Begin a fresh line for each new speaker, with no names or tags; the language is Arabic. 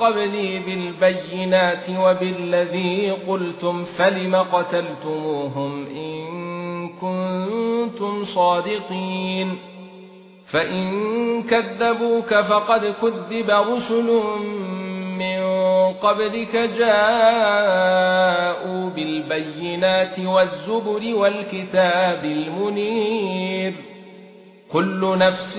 قبلي بالبينات وبالذي قلتم فلم قتلتموهم إن كنتم صادقين. فإن كذبوك فقد كذب رسل من قبلك جاءوا بالبينات والزبر والكتاب المنير. كل نفس